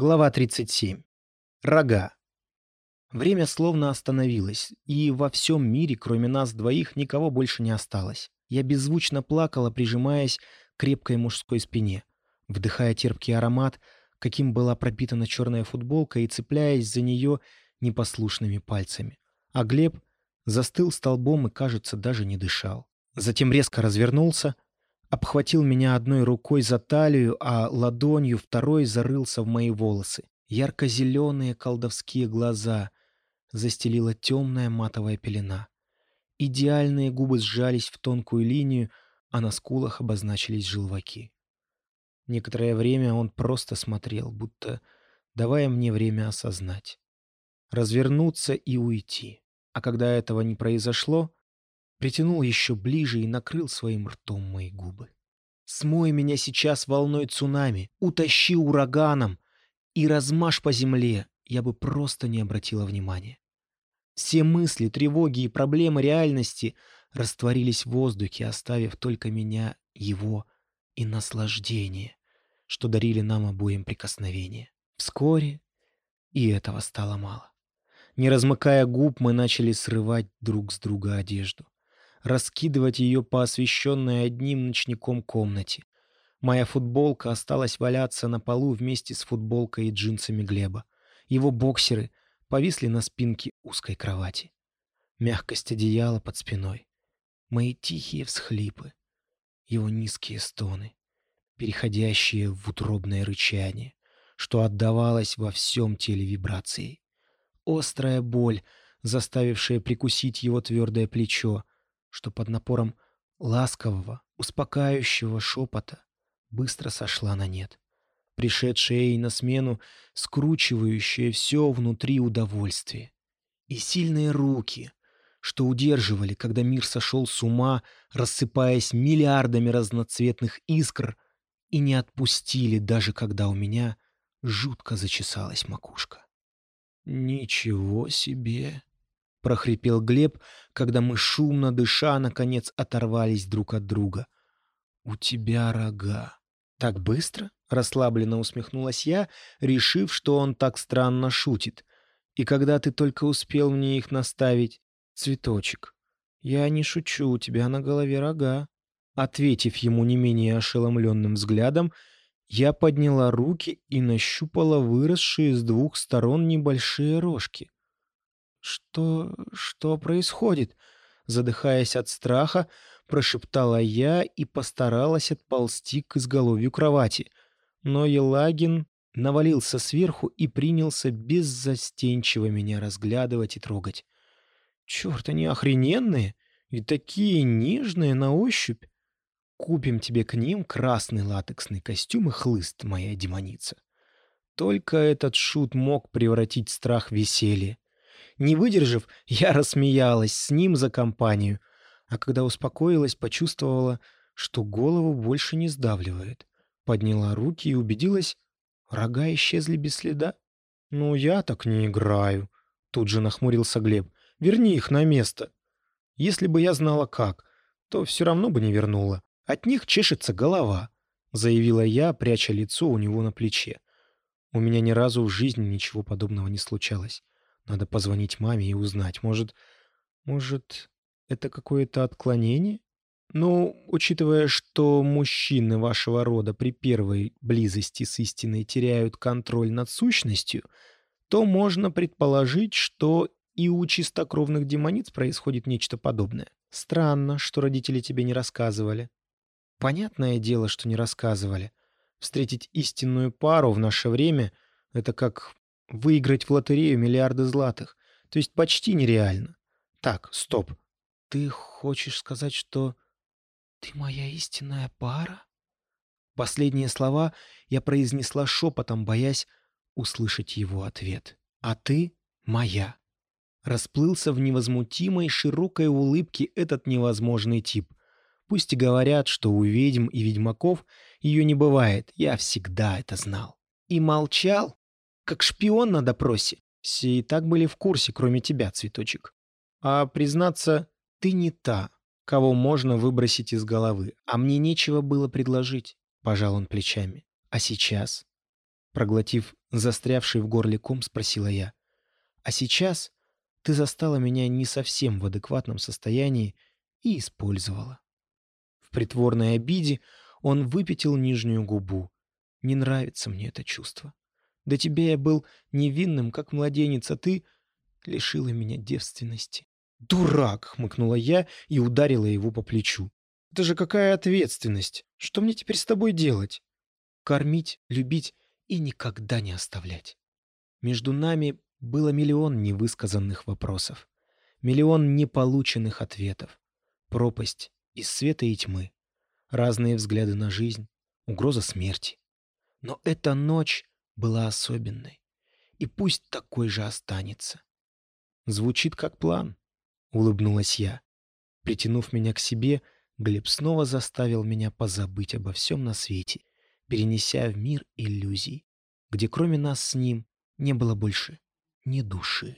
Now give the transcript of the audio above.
Глава 37. Рога. Время словно остановилось, и во всем мире, кроме нас двоих, никого больше не осталось. Я беззвучно плакала, прижимаясь к крепкой мужской спине, вдыхая терпкий аромат, каким была пропитана черная футболка, и цепляясь за нее непослушными пальцами. А Глеб застыл столбом и, кажется, даже не дышал. Затем резко развернулся — обхватил меня одной рукой за талию, а ладонью второй зарылся в мои волосы. Ярко-зеленые колдовские глаза застелила темная матовая пелена. Идеальные губы сжались в тонкую линию, а на скулах обозначились желваки. Некоторое время он просто смотрел, будто давая мне время осознать. Развернуться и уйти. А когда этого не произошло, притянул еще ближе и накрыл своим ртом мои губы. «Смой меня сейчас волной цунами, утащи ураганом и размажь по земле, я бы просто не обратила внимания». Все мысли, тревоги и проблемы реальности растворились в воздухе, оставив только меня, его и наслаждение, что дарили нам обоим прикосновения. Вскоре и этого стало мало. Не размыкая губ, мы начали срывать друг с друга одежду раскидывать ее по освещенной одним ночником комнате. Моя футболка осталась валяться на полу вместе с футболкой и джинсами Глеба. Его боксеры повисли на спинке узкой кровати. Мягкость одеяла под спиной. Мои тихие всхлипы. Его низкие стоны, переходящие в утробное рычание, что отдавалось во всем теле вибрацией. Острая боль, заставившая прикусить его твердое плечо, что под напором ласкового, успокаивающего шепота быстро сошла на нет. Пришедшее ей на смену, скручивающее все внутри удовольствие. И сильные руки, что удерживали, когда мир сошел с ума, рассыпаясь миллиардами разноцветных искр, и не отпустили, даже когда у меня жутко зачесалась макушка. «Ничего себе!» — прохрипел Глеб, когда мы, шумно дыша, наконец оторвались друг от друга. «У тебя рога». «Так быстро?» — расслабленно усмехнулась я, решив, что он так странно шутит. «И когда ты только успел мне их наставить, цветочек?» «Я не шучу, у тебя на голове рога». Ответив ему не менее ошеломленным взглядом, я подняла руки и нащупала выросшие с двух сторон небольшие рожки. «Что... что происходит?» Задыхаясь от страха, прошептала я и постаралась отползти к изголовью кровати. Но Елагин навалился сверху и принялся беззастенчиво меня разглядывать и трогать. «Черт, они охрененные и такие нежные на ощупь! Купим тебе к ним красный латексный костюм и хлыст, моя демоница». Только этот шут мог превратить страх в веселье. Не выдержав, я рассмеялась с ним за компанию, а когда успокоилась, почувствовала, что голову больше не сдавливает. Подняла руки и убедилась, рога исчезли без следа. «Ну, я так не играю», — тут же нахмурился Глеб. «Верни их на место. Если бы я знала как, то все равно бы не вернула. От них чешется голова», — заявила я, пряча лицо у него на плече. У меня ни разу в жизни ничего подобного не случалось. Надо позвонить маме и узнать. Может, может, это какое-то отклонение? Ну, учитывая, что мужчины вашего рода при первой близости с истиной теряют контроль над сущностью, то можно предположить, что и у чистокровных демониц происходит нечто подобное. Странно, что родители тебе не рассказывали. Понятное дело, что не рассказывали. Встретить истинную пару в наше время — это как Выиграть в лотерею миллиарды златых. То есть почти нереально. Так, стоп. Ты хочешь сказать, что ты моя истинная пара? Последние слова я произнесла шепотом, боясь услышать его ответ. А ты моя. Расплылся в невозмутимой широкой улыбке этот невозможный тип. Пусть и говорят, что у ведьм и ведьмаков ее не бывает, я всегда это знал. И молчал, как шпион на допросе. Все и так были в курсе, кроме тебя, цветочек. А признаться, ты не та, кого можно выбросить из головы, а мне нечего было предложить, пожал он плечами. А сейчас? Проглотив застрявший в горле ком, спросила я. «А сейчас ты застала меня не совсем в адекватном состоянии и использовала». В притворной обиде он выпятил нижнюю губу. «Не нравится мне это чувство. До тебя я был невинным, как младенец, а ты лишила меня девственности». «Дурак!» — хмыкнула я и ударила его по плечу. «Это же какая ответственность! Что мне теперь с тобой делать?» «Кормить, любить и никогда не оставлять». Между нами было миллион невысказанных вопросов, миллион неполученных ответов, пропасть из света и тьмы, разные взгляды на жизнь, угроза смерти. Но эта ночь была особенной, и пусть такой же останется. Звучит как план. — улыбнулась я. Притянув меня к себе, Глеб снова заставил меня позабыть обо всем на свете, перенеся в мир иллюзий, где кроме нас с ним не было больше ни души.